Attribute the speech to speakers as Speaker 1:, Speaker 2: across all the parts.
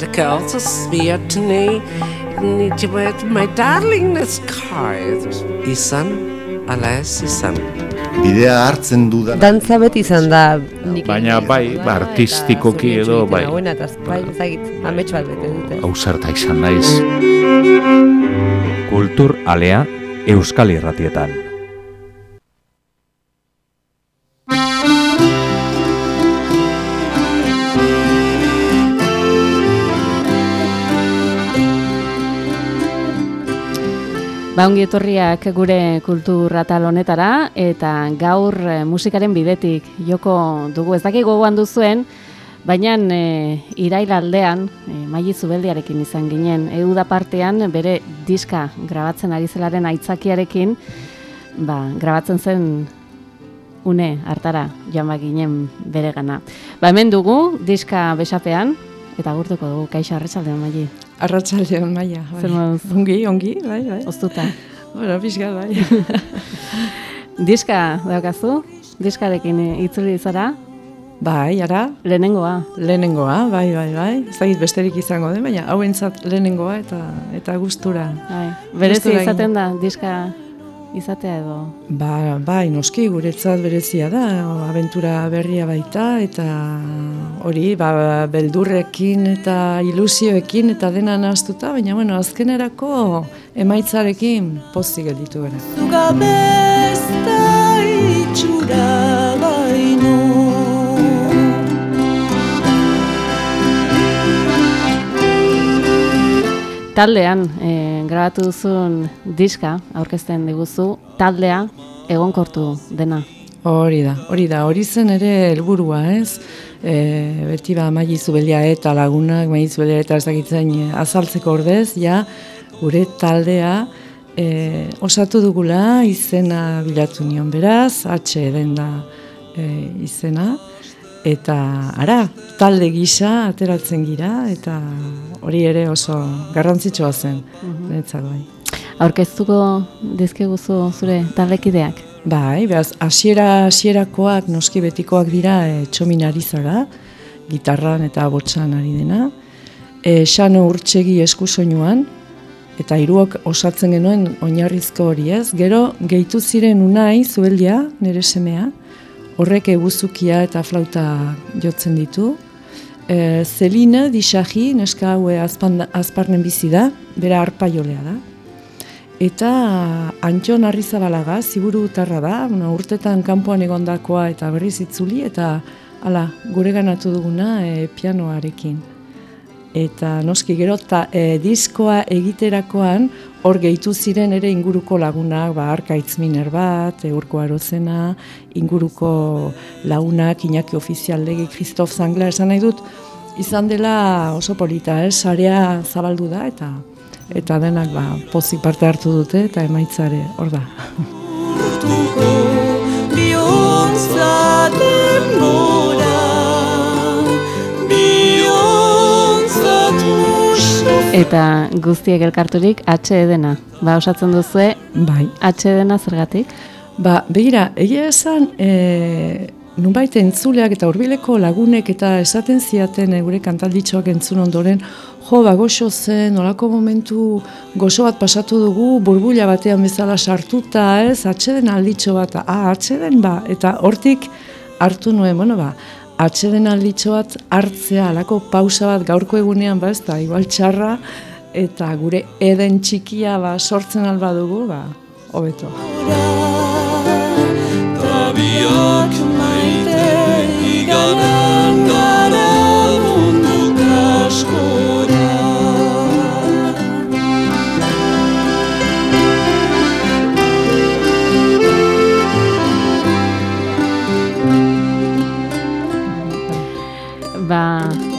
Speaker 1: de girls are smeared to me. Need my darling, this car. Izan, alas, izan.
Speaker 2: Bidea hartzen dudan.
Speaker 3: Dantza beti izan da nik
Speaker 4: Baina bai, ba, artistikoki edo, bai.
Speaker 3: Hauena, eta bai, ezagit, amets bat bete dute.
Speaker 4: Ausarta izan naiz.
Speaker 5: Kultur alea Euskal Irratietan.
Speaker 6: Ba, ongi etorriak gure kultur atal honetara, eta gaur eh, musikaren bidetik joko dugu ez dakik gogoan duzuen, baina e, irail aldean, e, maili zubeldiarekin izan ginen, euda partean bere diska grabatzen ari zelaren aitzakiarekin, ba, grabatzen zen une hartara joan ginen bere gana. Ba, hemen dugu, diska besapean, eta gurtuko dugu, kaixo arretsaldean maili.
Speaker 7: Arratsaldeon maia. Bai.
Speaker 6: Zer moduz?
Speaker 7: Ongi, ongi, bai, bai.
Speaker 6: Oztuta.
Speaker 7: Bueno, pixka, bai.
Speaker 6: Diska daukazu, diskarekin itzuli zara,
Speaker 7: bai, ara,
Speaker 6: lehenengoa.
Speaker 7: lehenengoa, bai, bai, bai. Ez dakit besterik izango den, baina hauentzat lehenengoa eta eta gustura.
Speaker 6: Bai. Berezi izaten da, diska izatea edo.
Speaker 7: Ba, bai, noski, guretzat berezia da, abentura berria baita, eta hori, ba, beldurrekin eta ilusioekin eta dena nahaztuta, baina, bueno, azkenerako emaitzarekin pozik gelditu gara.
Speaker 8: Zuga besta itxura
Speaker 6: Taldean, e, grabatu duzun diska, aurkezten diguzu, taldea egonkortu dena.
Speaker 7: Hori da, hori da, hori zen ere helburua, ez? E, beti ba maili zubelia eta lagunak, maili zubelia eta ez dakitzen e, azaltzeko ordez, ja, gure taldea e, osatu dugula izena bilatu nion beraz, H den da e, izena, eta ara, talde gisa ateratzen gira, eta hori ere oso garrantzitsua zen, niretzat bai.
Speaker 6: Aurkeztuko dizkiguzu zure taldekideak.
Speaker 7: Bai, behaz, hasiera hasierakoak noski betikoak dira e, txomin Arizara, gitarran eta botxan ari dena. E, Xano urtsegi eskusoinuan, eta hiruok osatzen genuen oinarrizko hori ez. Gero, gehitu ziren unai, zubeldia, nire semea, horrek eguzukia eta flauta jotzen ditu. E, Zelina, disaji, neska azpan, azparnen bizi da, bera arpaiolea da. Eta Antxon Arrizabalaga, ziburu utarra da, una, urtetan kanpoan egondakoa eta berriz itzuli, eta hala, gure ganatu duguna e, pianoarekin. Eta noski gero, ta, e, diskoa egiterakoan, hor gehitu ziren ere inguruko lagunak, ba, arkaitz miner bat, eurko arozena, inguruko lagunak, Iñaki ofizialdegi, Kristof Zangla, esan nahi dut, izan dela oso polita, ez, sarea zabaldu da, eta eta denak ba, pozik parte hartu dute eta emaitzare hor da.
Speaker 6: Eta guztiek elkarturik H dena. Ba, osatzen duzue
Speaker 7: Bai,
Speaker 6: H dena zergatik?
Speaker 7: ba, begira, egia esan, e, nunbait entzuleak eta hurbileko lagunek eta esaten ziaten e, gure kantalditxoak entzun ondoren, jo, ba, goxo zen, olako momentu goxo bat pasatu dugu, burbuila batean bezala sartuta, ez, atxeden alditxo bat, ah, atxeden, ba, eta hortik hartu nuen, bueno, ba, atxeden alditxo bat hartzea, alako pausa bat gaurko egunean, ba, ez da, igual txarra, eta gure eden txikia, ba, sortzen alba dugu, ba, hobeto.
Speaker 8: Tabiak maite iganan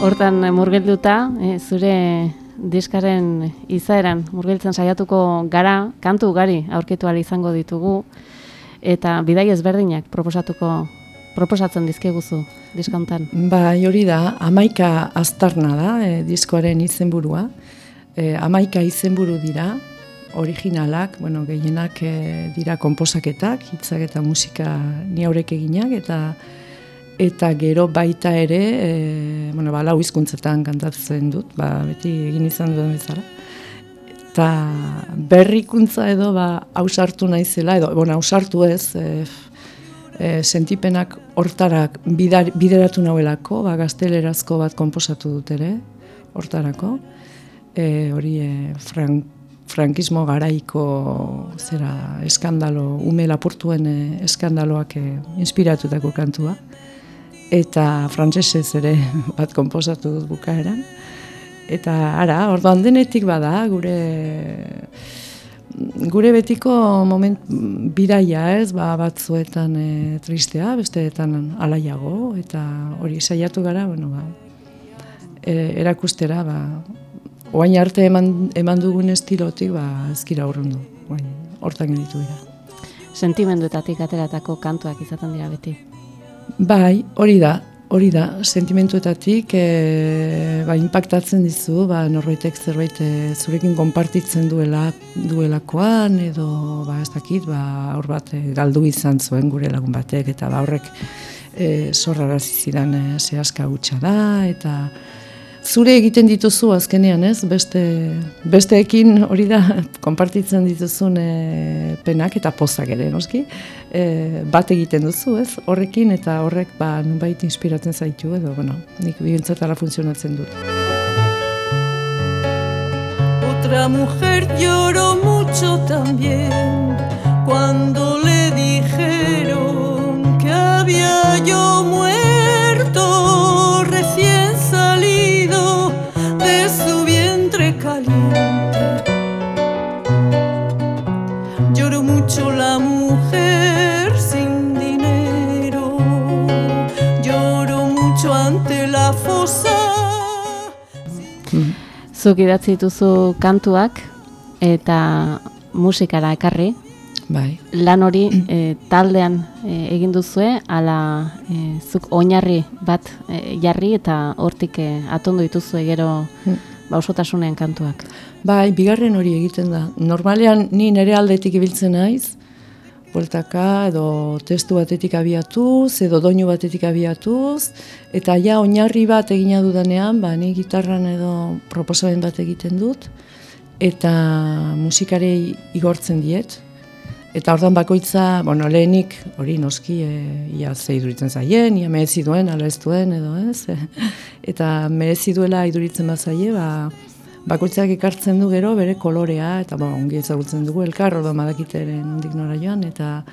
Speaker 6: hortan murgilduta, e, zure diskaren izaeran murgiltzen saiatuko gara, kantu ugari aurkitu izango ditugu, eta bidai ezberdinak proposatuko proposatzen dizkiguzu diskontan.
Speaker 7: Bai, hori da, amaika aztarna da, e, diskoaren izenburua. E, amaika izenburu dira, originalak, bueno, gehienak e, dira konposaketak, hitzak eta musika ni haurek eginak, eta eta gero baita ere, e, bueno, ba, lau hizkuntzetan kantatzen dut, ba, beti egin izan duen bezala. Eta berrikuntza edo ba, hausartu naizela, edo, bueno, hausartu ez, e, e, sentipenak hortarak bidar, bideratu nauelako, ba, gaztelerazko bat konposatu dut ere, hortarako. E, hori e, frank, frankismo garaiko zera eskandalo, ume lapurtuen e, eskandaloak e, inspiratutako kantua. Eta frantsesez ere bat konposatu dut bukaeran. Eta ara, orduan denetik bada, gure gure betiko moment bidaia ez, ba, batzuetan e, tristea, besteetan alaiago, eta hori saiatu gara, bueno, ba, e, erakustera, ba, oain arte eman, eman dugun estilotik, ba, ezkira urrundu, oain, hortan ditu dira.
Speaker 6: Sentimenduetatik ateratako kantuak izaten dira beti.
Speaker 7: Bai, hori da, hori da, sentimentuetatik e, ba, impactatzen dizu, ba, norbaitek zerbait e, zurekin konpartitzen duela duelakoan, edo, ba, ez dakit, ba, hor bat e, galdu izan zuen gure lagun batek, eta ba, horrek e, zorrarazi zidan e, zehazka hutsa da, eta zure egiten dituzu azkenean, ez? Beste, besteekin hori da konpartitzen dituzun e, penak eta pozak ere, noski? E, bat egiten duzu, ez? Horrekin eta horrek ba nunbait inspiratzen zaitu edo, bueno, nik bihentzatara funtzionatzen dut.
Speaker 8: Otra mujer lloró mucho también cuando le dijeron que había yo muerto
Speaker 6: Zuk idatzi dituzu kantuak eta musikara ekarri.
Speaker 7: Bai.
Speaker 6: Lan hori e, taldean e, egin duzue, ala e, zuk oinarri bat e, jarri eta hortik e, atondo dituzue gero ba, osotasunean kantuak.
Speaker 7: Bai, bigarren hori egiten da. Normalean ni nere aldetik ibiltzen naiz, bueltaka edo testu batetik abiatuz, edo doinu batetik abiatuz, eta ja oinarri bat egina dudanean, ba, ni gitarran edo proposamen bat egiten dut, eta musikarei igortzen diet. Eta ordan bakoitza, bueno, lehenik hori noski, e, ia ze iduritzen zaien, ia merezi duen, ala ez duen, edo ez. eta merezi duela iduritzen bazaie, ba, bakoitzak ekartzen du gero bere kolorea eta ba, ongi ezagutzen dugu elkar orduan badakite ere nondik nora joan eta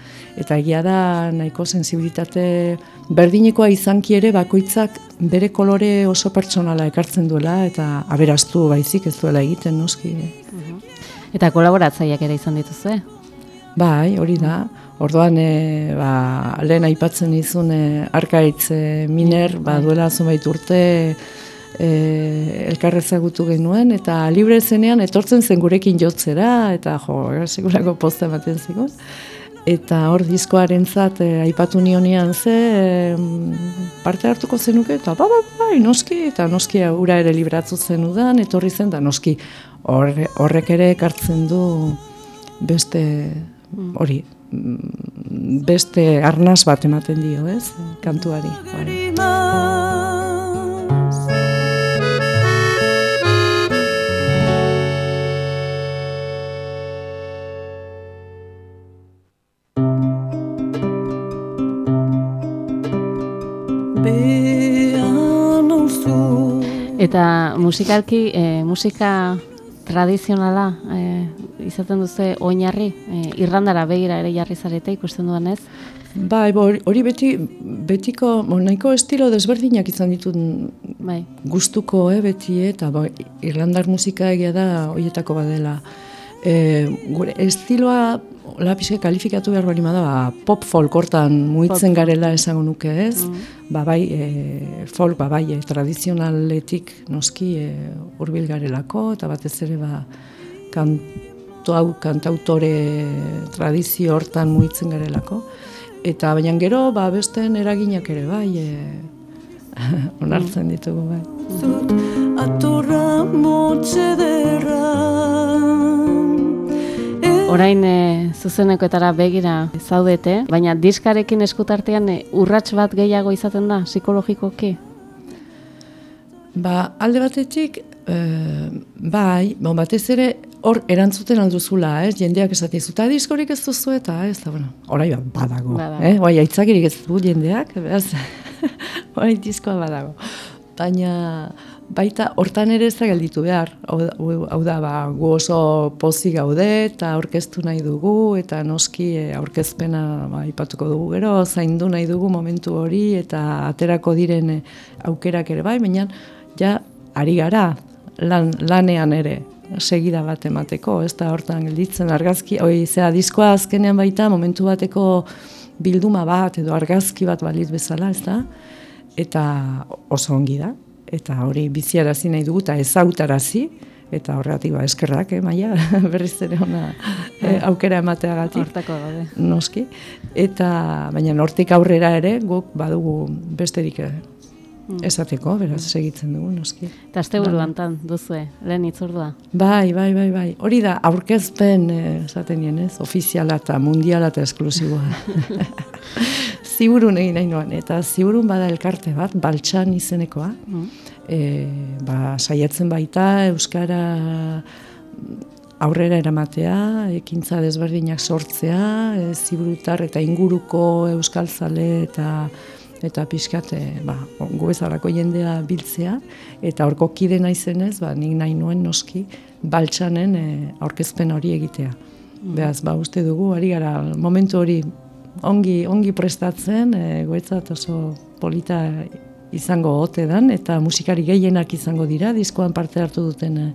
Speaker 7: eta egia da nahiko sensibilitate berdinekoa izanki ere bakoitzak bere kolore oso pertsonala ekartzen duela eta aberastu baizik ez duela egiten noski.
Speaker 6: Eta kolaboratzaileak ere izan dituzue.
Speaker 7: Bai, hori da. Orduan, e, ba, lehen aipatzen izun e, arkaitz e, miner, ba, duela zunbait urte e, elkarrezagutu genuen, eta libre zenean etortzen zen gurekin jotzera, eta jo, segurako posta ematen zigun. Eta hor diskoaren zat, e, aipatu nionean ze, e, parte hartuko zenuke, eta ba, ba, bai, noski, eta noski ura ere libratzu zenudan, etorri zen, da noski horre, horrek ere ekartzen du beste hori mm, beste arnaz bat ematen dio, ez? Kantuari. Bai.
Speaker 6: Eta musikalki, e, musika tradizionala e, izaten duze oinarri, e, irrandara begira ere jarri zarete ikusten duan ez?
Speaker 7: Bai, hori- beti, betiko, nahiko estilo desberdinak izan ditut
Speaker 6: Bai.
Speaker 7: gustuko, eh, beti, eh, eta bo, irlandar musika egia da horietako badela. E, gure estiloa, hola pixka kalifikatu behar bali da, ba, pop folk hortan muitzen garela esango nuke ez, ba bai, e, folk, ba bai, e, tradizionaletik noski e, hurbil garelako, eta batez ere ba, kanto hau, kantautore tradizio hortan muitzen garelako. Eta baina gero, ba, besteen eraginak ere bai, e, onartzen ditugu bai.
Speaker 8: zut atorra motxe derran
Speaker 6: Orain e, zuzenekoetara begira zaudete, baina diskarekin eskutartean e, urrats bat gehiago izaten da psikologikoki?
Speaker 7: Ba, alde batetik, e, bai, bon, batez ere hor erantzuten alduzula, ez? Jendeak esate zuta diskorik ez duzu eta, ez da, bueno, orai bat badago,
Speaker 6: Badago.
Speaker 7: eh? Bai, aitzakirik ez du jendeak, beraz, orai diskoa badago. Baina, baita, hortan ere ez da gelditu behar. Hau, da, ba, gu oso pozik gaude eta aurkeztu nahi dugu, eta noski e, aurkezpena ba, ipatuko dugu gero, zaindu nahi dugu momentu hori, eta aterako diren e, aukerak ere bai, baina ja, ari gara, lan, lanean ere, segida bat emateko, ez da hortan gelditzen argazki, oi, zera, diskoa azkenean baita, momentu bateko bilduma bat edo argazki bat balitz bezala, ez da? Eta oso ongi da, eta hori biziarazi nahi dugu, eta ezautarazi, eta horregatik ba, eskerrak, eh, maia, berriz ere ona eh, aukera emateagatik
Speaker 6: Hortako gaude.
Speaker 7: noski. Eta, baina nortik aurrera ere, guk badugu besterik eh, esateko, beraz, segitzen dugu, noski.
Speaker 6: Eta azte buruan tan, duzue, lehen itzordua.
Speaker 7: Bai, bai, bai, bai. Hori da, aurkezpen, eh, esaten nien, ez? Ofiziala eta mundiala eta esklusiboa. ziburun egin nahi noan, eta ziburun bada elkarte bat, baltsan izenekoa. E, ba, saiatzen baita, Euskara aurrera eramatea, ekintza desberdinak sortzea, e, ziburutar eta inguruko euskaltzale eta eta pixkat, e, ba, gu bezalako jendea biltzea, eta horko kide naizenez, ba, nik nahi nuen noski, baltsanen e, aurkezpen hori egitea. Beaz, ba, uste dugu, ari gara, momentu hori ongi, ongi prestatzen, e, guetzat oso polita izango ote dan, eta musikari gehienak izango dira, diskoan parte hartu duten e,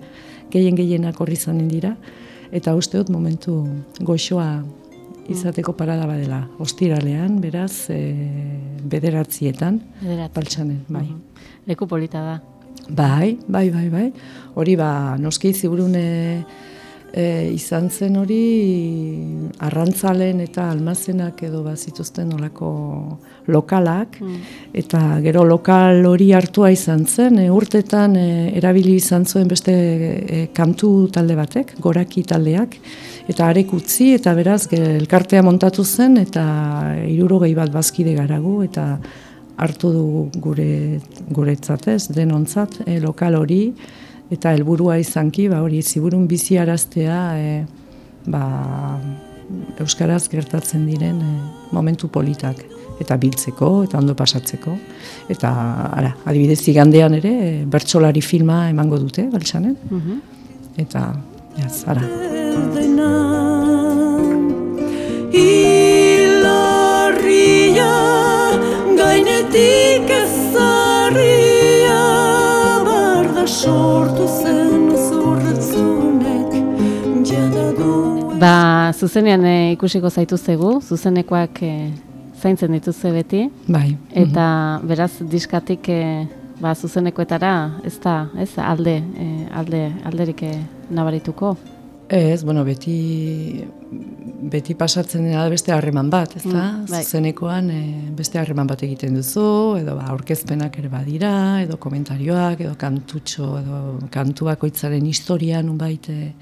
Speaker 7: gehien gehienak horri izanen dira, eta uste dut momentu goxoa izateko parada badela. Ostiralean, beraz, e, bederatzietan,
Speaker 6: Bederatzi.
Speaker 7: baltsanen, bai.
Speaker 6: Leku polita da.
Speaker 7: Bai, bai, bai, bai. Hori ba, noski ziburune e, izan zen hori arrantzalen eta almazenak edo bazituzten olako lokalak, eta gero lokal hori hartua izan zen, e, urtetan e, erabili izan zuen beste e, kantu talde batek, goraki taldeak, eta arek utzi, eta beraz elkartea montatu zen, eta irurogei bat bazkide garagu, eta hartu dugu gure guretzat ez, denontzat, e, lokal hori, eta helburua izanki, ba hori ziburun bizi araztea, e, ba, Euskaraz gertatzen diren e, momentu politak eta biltzeko eta ondo pasatzeko. Eta, ara, adibidez, igandean ere, e, bertsolari filma emango dute, baltsanen. Eta, jaz, ara.
Speaker 6: Zuzenean e, ikusiko zaituztegu, zuzenekoak e, zaintzen dituzte beti,
Speaker 7: Bai.
Speaker 6: eta beraz diskatik e, ba, zuzenekoetara ez da, ez, alde, e, alde, alderik e, nabarituko.
Speaker 7: Ez, bueno, beti, beti pasatzen dena da beste harreman bat, ez da?
Speaker 6: Mm, bai.
Speaker 7: Zuzenekoan e, beste harreman bat egiten duzu, edo ba, aurkezpenak ere badira, edo komentarioak, edo kantutxo, edo kantu bakoitzaren historia nunbait e,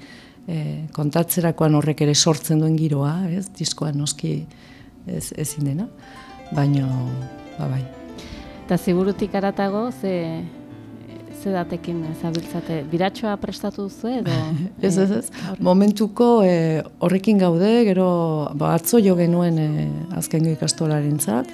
Speaker 7: e, kontatzerakoan horrek ere sortzen duen giroa, ez? Diskoan noski ez, ezin dena, baino, ba bai.
Speaker 6: Eta ziburutik aratago, ze, ze datekin zabiltzate, biratxoa prestatu duzu edo?
Speaker 7: Ez, ez, ez. Momentuko e, horrekin gaude, gero ba, atzo jo genuen e, azkengo ikastolaren zat,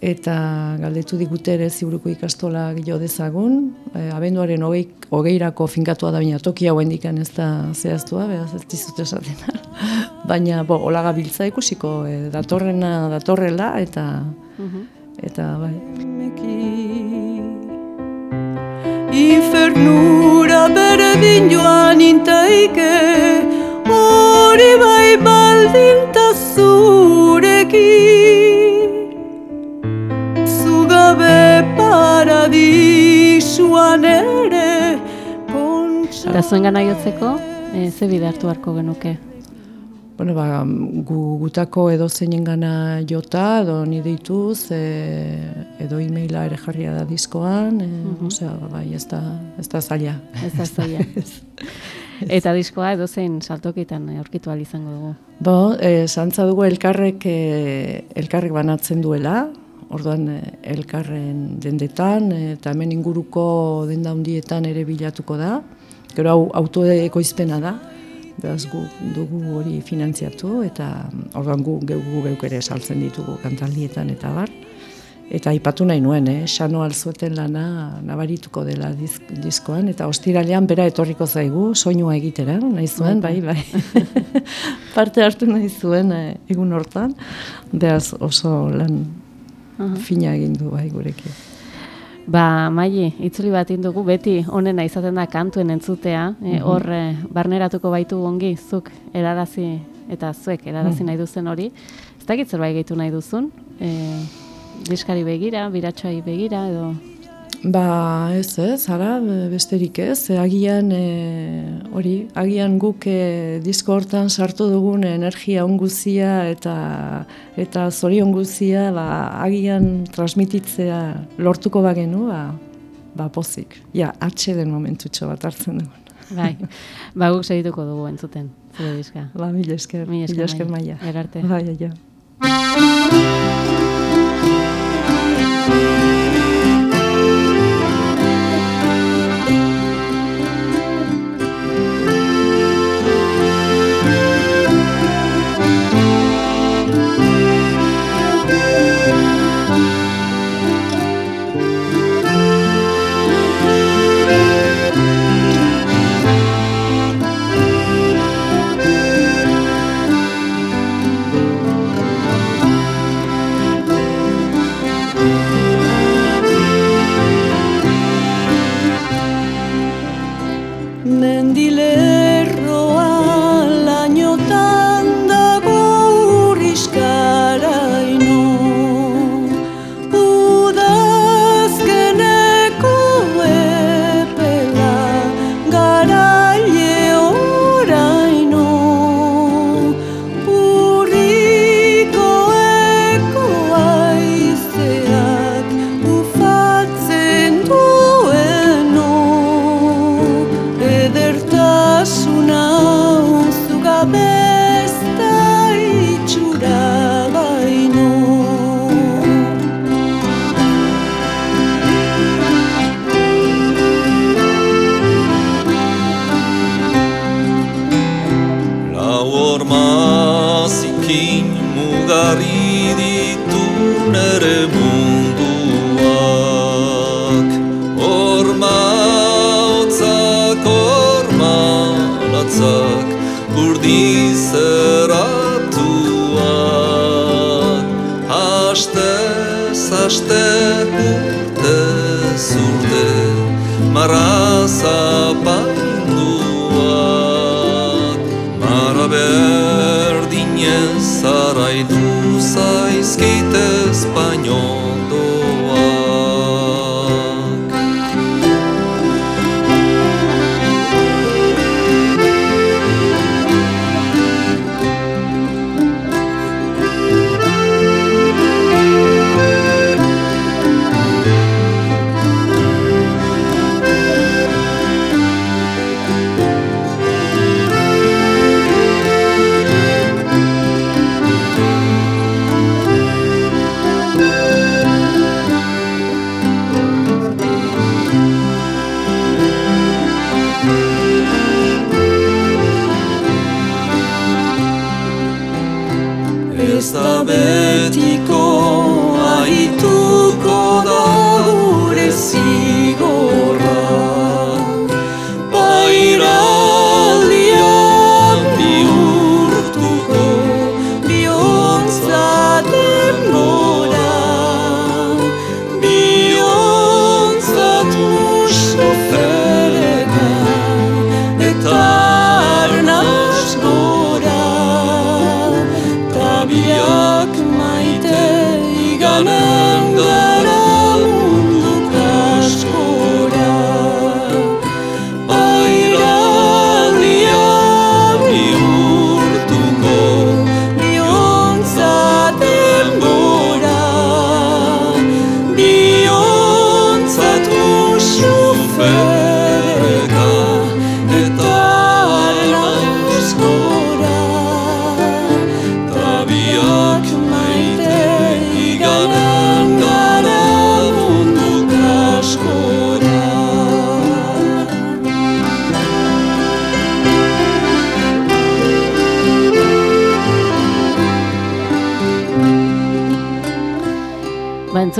Speaker 7: eta galdetu digute ere ziburuko ikastolak jo dezagun, e, abenduaren hogei, hogeirako finkatua da, baina toki hauen dikan ez da zehaztua, beraz ez dizut esaten. baina, bo, hola gabiltza ikusiko, e, datorrena datorrela, eta, eta bai.
Speaker 8: Infernura berdin joan intaike Hori bai baldinta
Speaker 6: Eta zuen gana jotzeko, e, ze bide hartu beharko genuke?
Speaker 7: Bueno, ba, gu, gutako edo zeinen gana jota, edo ni deituz, e, edo e-maila ere jarria da diskoan, e, osea, bai, ez da, ez da zaila.
Speaker 6: Ez da zaila. Eta diskoa edo zein saltokitan aurkitu ahal izango dugu.
Speaker 7: Bo, e, santza dugu elkarrek, e, elkarrek banatzen duela, orduan elkarren dendetan, eta hemen inguruko denda hundietan ere bilatuko da. Gero hau autoekoizpena da, beraz gu dugu hori finantziatu, eta mm, orduan gu geu geuk ere saltzen ditugu kantaldietan eta bar. Eta aipatu nahi nuen, eh? Xano alzueten lana nabarituko dela disk, diskoan, eta ostiralean bera etorriko zaigu, soinua egitera, nahi zuen, bai, bai. Parte hartu nahi zuen eh, egun hortan, beraz oso lan fina egin du bai gurekin.
Speaker 6: Ba, maili, itzuli bat dugu beti onena izaten da kantuen entzutea, e, hor e, barneratuko baitu ongi, zuk erarazi eta zuek erarazi nahi duzen hori. Ez dakit zerbait gehitu nahi duzun, e, diskari begira, biratxoai begira, edo...
Speaker 7: Ba, ez ez, ara, besterik ez, e, agian e, hori, agian guk e, disko hortan sartu dugun energia onguzia eta eta zorion guzia, ba, agian transmititzea lortuko bagenu, ba, ba pozik. Ja, atxe den momentutxo bat hartzen dugun.
Speaker 6: Bai, ba guk segituko dugu entzuten, zure diska.
Speaker 7: Ba, mila esker,
Speaker 6: Mila esker,
Speaker 7: mila esker
Speaker 6: Maia.
Speaker 7: maia.
Speaker 6: Erarte.
Speaker 7: Bai, ja.
Speaker 4: mosquitas espanhol.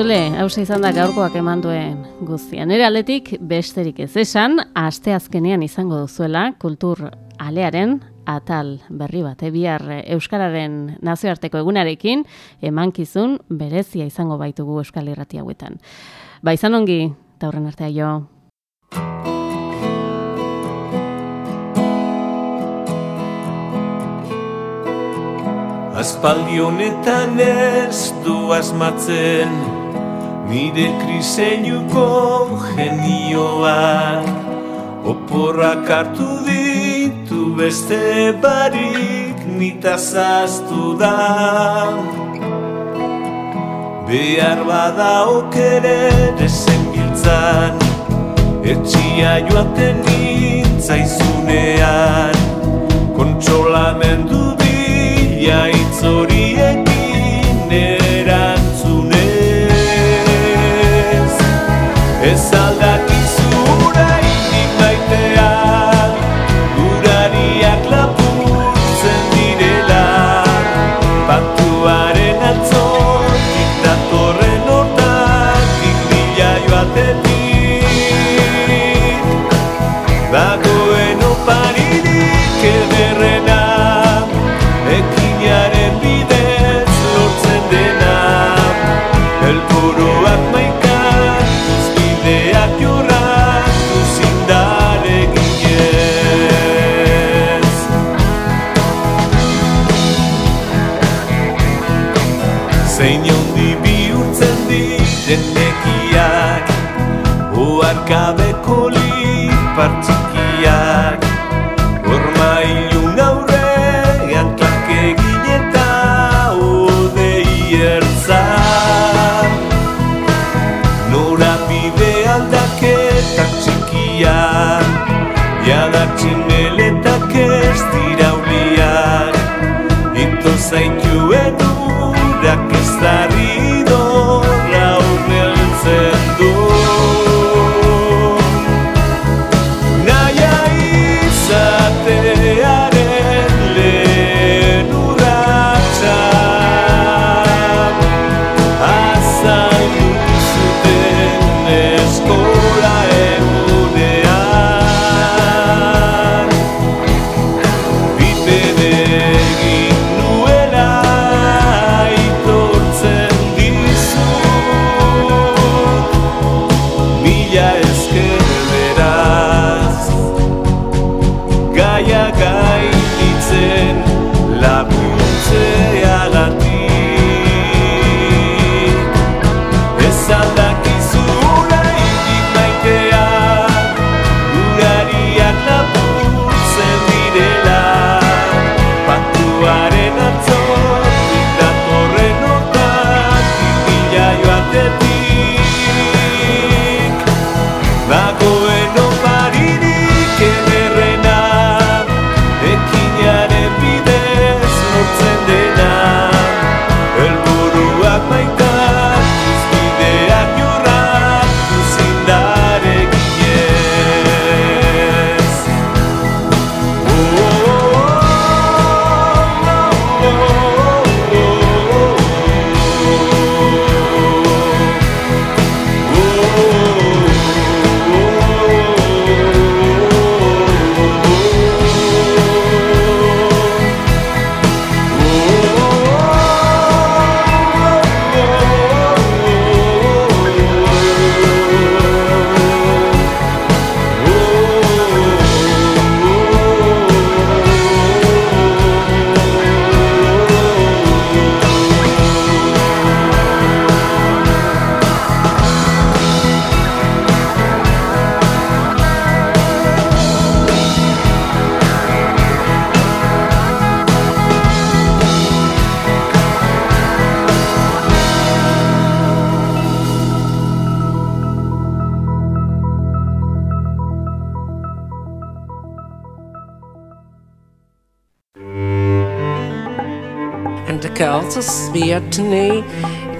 Speaker 6: Entzule, hausa izan da gaurkoak eman duen guztia. Nere aldetik besterik ez esan, asteazkenean izango duzuela kultur alearen atal berri bat, bihar eh, Euskararen nazioarteko egunarekin emankizun berezia izango baitugu Euskal Irrati hauetan. Ba, izan ongi, eta horren artea jo.
Speaker 9: Aspaldi honetan ez du asmatzen Nire kriseinuko genioak Oporrak hartu ditu beste barik Nita zaztu da. Behar bada okere dezen giltzan Etxia joaten nintzaizunean Kontsolamendu bila itzoriekin
Speaker 1: love.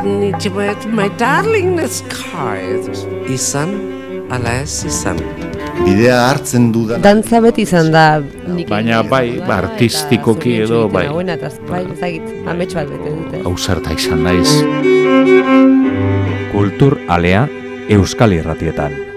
Speaker 1: Need you with my darling this car. Izan, alas, izan.
Speaker 2: Bidea hartzen dudan
Speaker 3: Dantza beti izan da
Speaker 5: Baina bai, ba, artistikoki edo, bai.
Speaker 3: eta bai, ezagit, amets bat bete dute.
Speaker 5: Ausarta izan naiz. Kultur Alea Euskal Irratietan.